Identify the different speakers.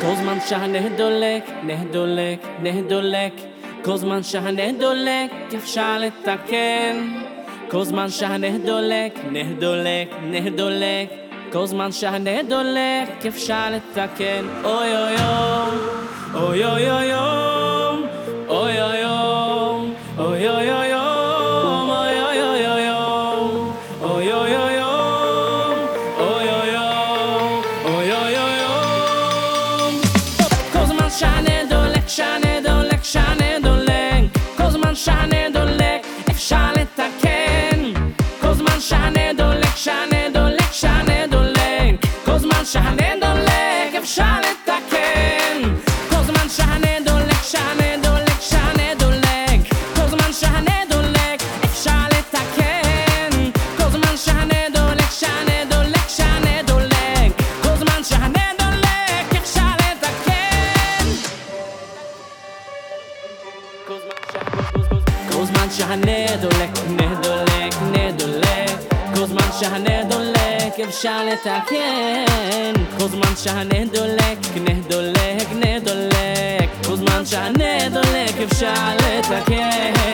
Speaker 1: כל זמן שהנה דולק, נה דולק, נה דולק כל זמן שהנה דולק, אפשר לתקן. כל זמן שהנה דולק, נה דולק, נה דולק כל זמן שהנה דולק, אפשר לתקן. אוי אוי אוי אוי אוי shining. xaħnedulek, nehdulek, nehdulek Kozman xaħnedulek, ifxalet aken Kozman xaħnedulek, nehdulek, nehdulek Kozman xaħnedulek, ifxalet aken